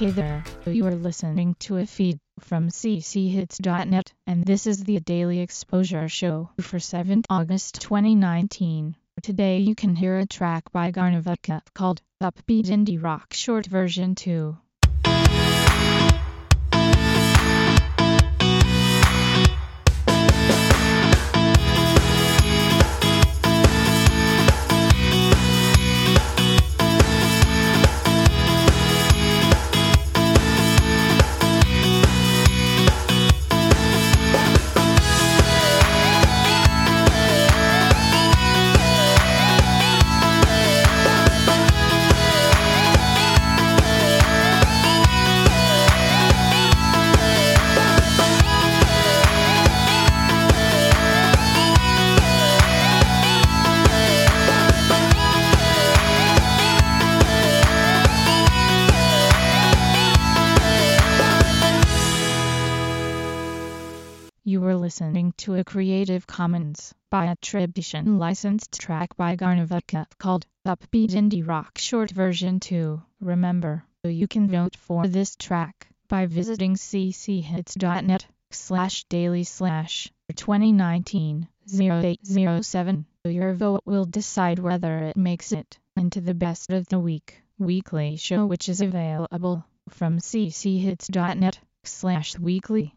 Hey there, you are listening to a feed from cchits.net, and this is the Daily Exposure Show for 7th August 2019. Today you can hear a track by Garnavutka called Upbeat Indie Rock Short Version 2. You were listening to a Creative Commons by attribution licensed track by Garnavutka called Upbeat Indie Rock Short Version 2. Remember, you can vote for this track by visiting cchits.net slash daily slash 2019 0807. Your vote will decide whether it makes it into the best of the week weekly show which is available from cchits.net slash weekly.